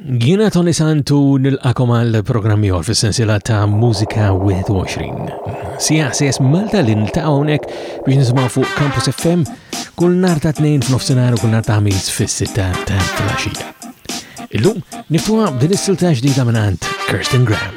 Jiena Toni Sant u nilqakom għal programm ieħor fis-sensiela ta' Mużika 21. Sija ħsies Malta li niltaqgħu hawnhekk biex nisimgħu fuq Campus FM kull nhar ta' tnejn f'nofsinhar u kull nhar ta' ħamis fis-sitta ta' flaxija. Illum niftuha b'din is-silta ġdida minn Kirsten Graham.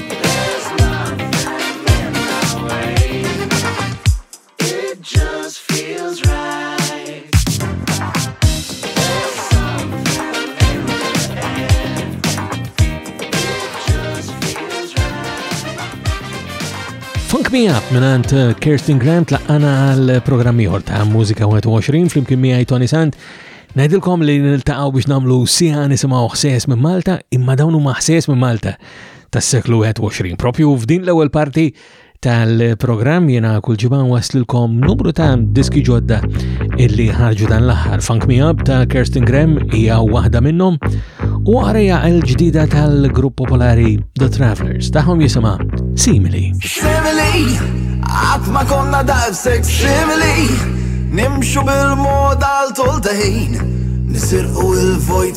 Me Up minant uh, Kirsten Grant laqqana għal programmi ieħor ta' Mużika 21 flimkien miegħi Tony Sant. Ngħidilkom li niltaqgħu biex nagħmlu siħa nisimgħu ħsies minn Malta, imma dawn huma ħsies minn Malta. tas-seklu 21. Propju f'din l-ewwel parti tal-programm jiena kull ġimgħa waslilkom numru ta' diski ġodda illi ħarġu dan l-aħħar. Funk Me Up ta' Kirsten Graham hija waħda minnhom u għarija l-ġdida tal-grupp popolari The Travelers tagħhom jisimha Simili. Simili, għat ma konna daqsek simili, nimxu bil-moda l-toldaħin, nisirqu il-vojt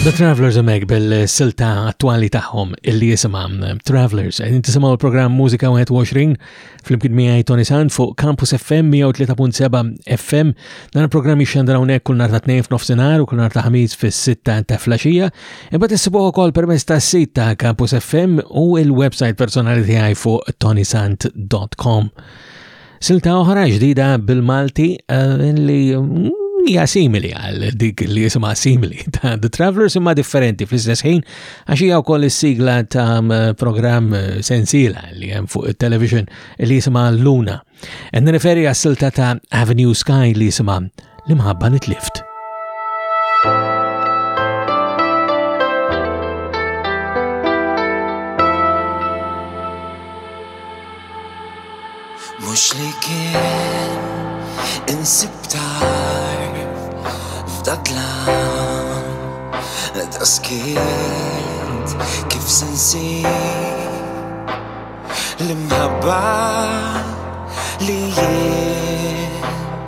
The Travelers Meg bil-silta attwali tagħhom illi jisimha Travelers. Qegħdin tisimgħu l-programm Mużika 21 Flimkien miegħi Tony Sand fuq Campus FM 103.7 FM dan il-programm jixxandra hawnhekk kull nhar ta' tnejn f'nofsinhar u kull nhar ta' ħamis fis-sitta ta' flaxija. Imbagħad issibuh ukoll permezz tas-sit ta' Campus FM u l-website personali tiegħi fuq tonysant.com. Silta oħra ġdida bil-Malti eh, li mm, hija simili għal dik li jisimha simili ta' The Travelers imma differenti fl-istess ħin Għax hija wkoll is-sigla ta' programm sensiela li hemm fuq it-television li jisimha Luna. Qed nirreferi għas-silta ta' Avenue Sky li jisimha l-imħabba li tlift. Mhux li kien insib dar f'dadlam ta' skiet kif se nsib l-imħabba li jien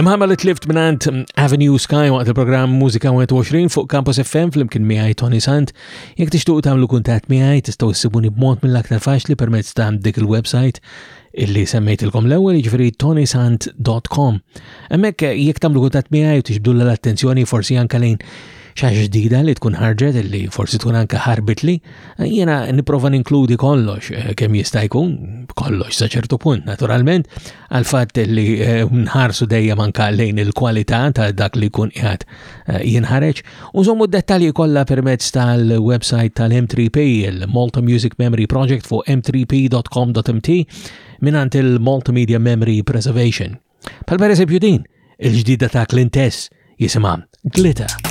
L-imħamma li tlift minnant mm, Avenue Sky waqt il-programm Musika 21 fuq Campus FM fl-imkien miħaj Tony Sant. Jek tixtuq tamlu kuntat miħaj tistaw s-sibuni b-mod mill-aktar faċli permezz ta' dik il-website illi semmejtilkom l-ewwel jiġifieri tonysant.com. Hemmhekk eh, jekk tagħmlu kuntatt miegħi u tixbdu l-attenzjoni forsi anke lejn xi ġdida li tkun ħarġet illi forsi tkun anke ħarbitli, eh, jiena nipprova ninkludi kollox eh, kemm jista' jkun, kollox sa ċertu punt naturalment, għal fatt li nħarsu dejjem anke lejn il-kwalità ta' dak li jkun qiegħed Eh, jinħareġ u żommu d-dettalji kollha permezz tal-website tal-M3P, il-Malta Music Memory Project fuq m3p.com.mt minant il-Multimedia Memory Preservation. Pal per eżempju din, il-ġdida ta' Clintess jisimha Glitter.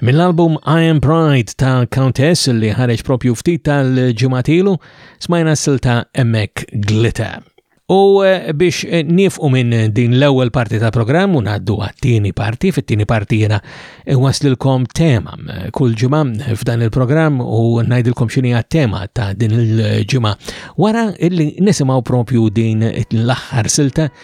Mill-album I Am Pride ta' Countess li ħareġ propju ftit tal-ġimatilu, smajna s-silta Emmek Glitter. U eh, biex eh, nifqu minn din l-ewwel parti ta' programm u ngħaddu għat-tieni parti, fit-tieni parti jiena eh, waslilkom tema kull ġimgħa f'dan il-programm u ngħidilkom x'inhi tema ta' din il-ġimgħa wara illi nisimgħu propju din l-aħħar silta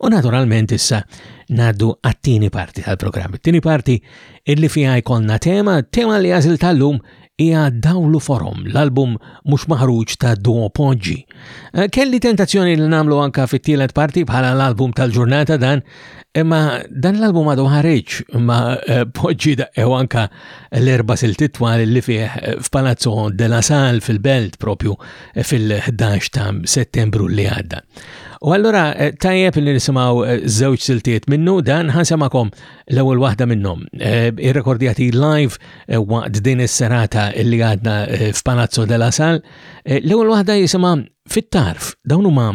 U naturalment issa naddu għattini parti tal-programm. Tini parti illi fija jkollna tema, tema li għazil tal-lum hija Dawlu Forum, l-album mhux maħruġ ta' Duo Poġġi. Eh, kelli tentazzjoni li namlu anka fit-tielet parti bħala l-album tal-ġurnata dan, imma dan l-album għadu ħareġ imma eh, Poġġi daqqew anka l-erba siltitwa li fih eh, f'Palazzo della Sal fil-Belt propju fil-11 ta' settembru li għadda. U allura eh, tajjeb li nisimaw eh, żewġ siltiet minnu dan ħansemakom l-ewwel waħda minnhom. Eh, irrekordjati live waqt din is-serata li għadna f'Palazzo della Sal. L-ewwel waħda jisimha fit-tarf dawn huma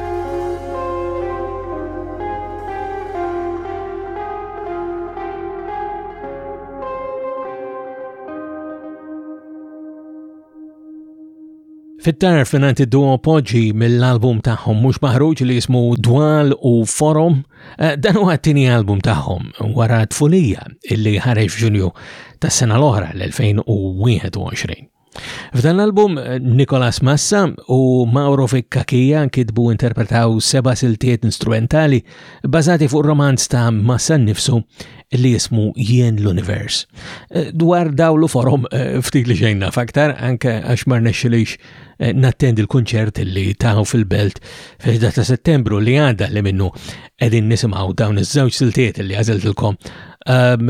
Fit-tarf minant id-duo poġġi mill-album tagħhom mhux maħruġ li jismu Dwal u Forum, eh, dan huwa t-tieni album tagħhom wara tfulija illi ħareġ f'Ġunju tas-sena l-oħra l-2021. F'dan l-album, Nicolas Massa u Mauro Fikkakija kitbu interpretaw seba siltiet instrumentali bazati fuq romanz ta' Massa nifsu li jismu Jien l-Univers. Eh, dwar dawlu forum eh, ftit li xejna faktar anke għax marnexxilix eh, nattendi l-kunċert li taħu fil-belt fil ta' settembru li għadda li minnu edin nisimaw dawn iż-żewġ siltiet li għazeltilkom Ehm,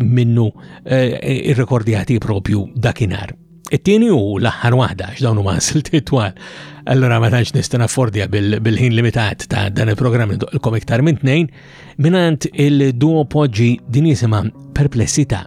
minnu eh, irrekordjati propju dakinhar. It-tieni u l-aħħar waħda x'dawn huma silti twal. Allura ma tantx nista' naffordja bil-ħin limitat ta' dan il-programm ndoqilkom iktar minn tnejn mingħand il-duo poġġi din jisimha perplessità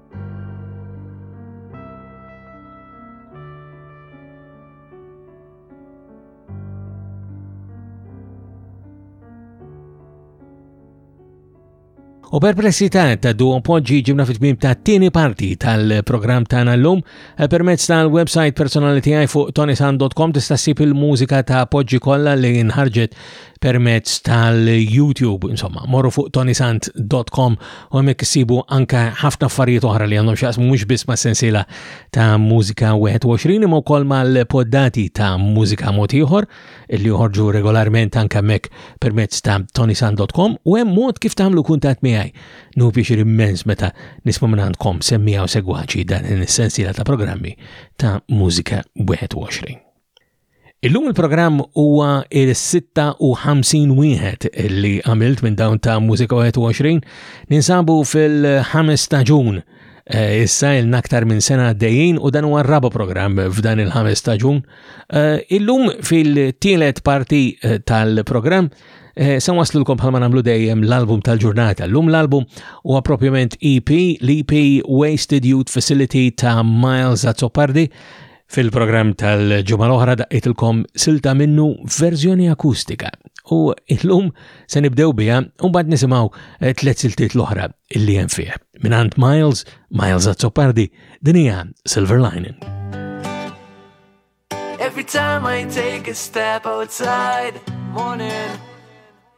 U per pressità ta' duo poġġi ġibna fit-tmim ta' tieni parti tal-programm tagħna llum eh, permezz tal-website personali tiegħi fuq tonisan.com tista' ssib il-mużika ta' poġġi kollha li nħarġet permezz tal-YouTube, insomma, morru fuq tonisant.com u għamek sibu anka ħafna affarijiet oħra li għandhom xaqsmu mux bis ma' sensila ta' mużika 21 imma wkoll mal-poddati ta' mużika mod ieħor li joħorġu regolarment anka mek permezz ta' tonisant.com u hemm mod kif tagħmlu kuntat miegħi. Nu biex immens meta nisma' minn għandkom semmija u segwaċi dan is-sensiela ta' programmi ta' mużika 21. Illum il-programm huwa il-56 wieħed li għamilt minn dawn ta' Mużika 21 ninsabu fil-ħames staġun eh, issa il naktar minn sena għaddejjin u dan huwa raba programm f'dan il-ħames staġun. Eh, illum fil-tielet parti eh, tal-programm Eh, San waslulkom bħalma namlu dejjem l-album tal-ġurnata. L-lum l-album huwa propjament EP, l-EP Wasted Youth Facility ta' Miles Azzopardi. Fil-programm tal-ġimgħa l-oħra daqqejtilkom silta minnu f'verżjoni akustika u illum se nibdew biha u mbagħad nisimgħu eh, tliet siltiet l-oħra illi hemm fih. Minant Miles, Miles Azzopardi, din hija Silver Lining. Every time I take a step outside, morning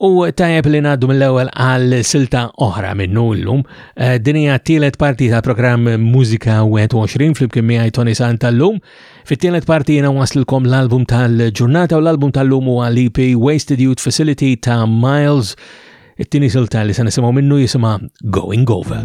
U tajjeb li ngħaddu mill-ewwel għal silta oħra minnu llum. Eh, din hija t-tielet parti tal-programm Mużika 21 flimkien miegħi Tony Sant tal-lum. Fit-tielet parti jiena waslilkom l-album tal-ġurnata u l-album tal-lum huwa l-EP Wasted Youth Facility ta' Miles. It-tieni silta li se nisimgħu minnu jisimha Going Over.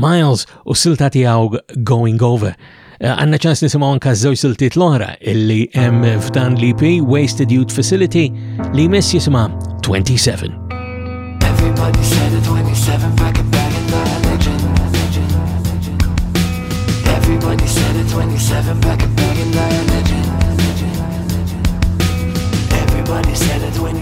Miles u silta tiegħu Going Over. Eh, għanna ċans nisimgħu anka żewġ siltiet l-oħra illi hemm f'dan l-EP Wasted Youth Facility li jmiss jisimha 27. Everybody said the 27 pack a bag and not a legend. Everybody said the 27 pack a bag and not a legend. Everybody said the 27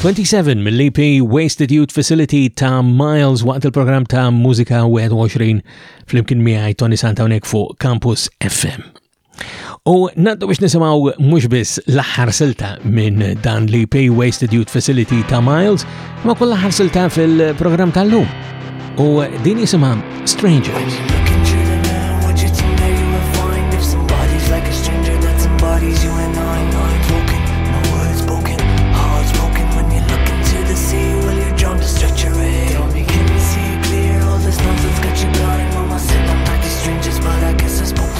27 mill-EP Wasted Youth Facility ta' Miles waqt il-programm ta' Mużika 21 fl-imkien miegħi Tony Santa fuq Campus FM. U naddu biex nisimaw mux biss l-aħħar silta minn dan li Pay Wasted Youth Facility ta' Miles, ma kull l-aħħar silta fil-program tal-lum. U din jisimam Strangers.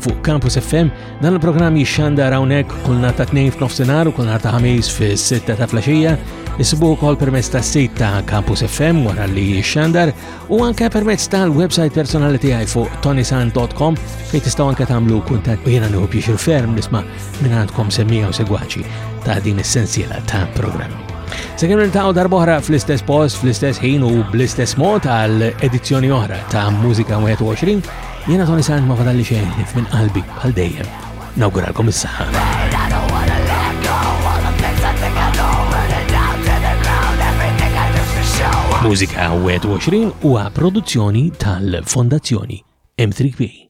Fuq Campus FM, dan il-programm jixxanda hawnhekk kull nhar ta' tnejn f'nofsinhar u kull nhar ta' ħamis fis-sitta ta' flaxija, isibu wkoll permezz tas-sit ta' Campus FM wara li jixxandar u anke permezz tal-website personali tiegħi fuq tonisan.com fejn tistgħu anke tagħmlu kuntatt u jiena nieħu pjixir ferm nisma' minn għandkom semmija u segwaċi ta' din is-sensiela ta' programmi. Sekemm niltaqgħu darb'oħra fl-istess post, fl-istess ħin u bl-istess mod għal edizzjoni oħra ta' Mużika 21, Jiena Tony Sant ma fadalli xejn ħlief minn qalbi bħal dejjem nawguralkom is-saħħa. Mużika 21 huwa produzzjoni tal-Fondazzjoni M3P.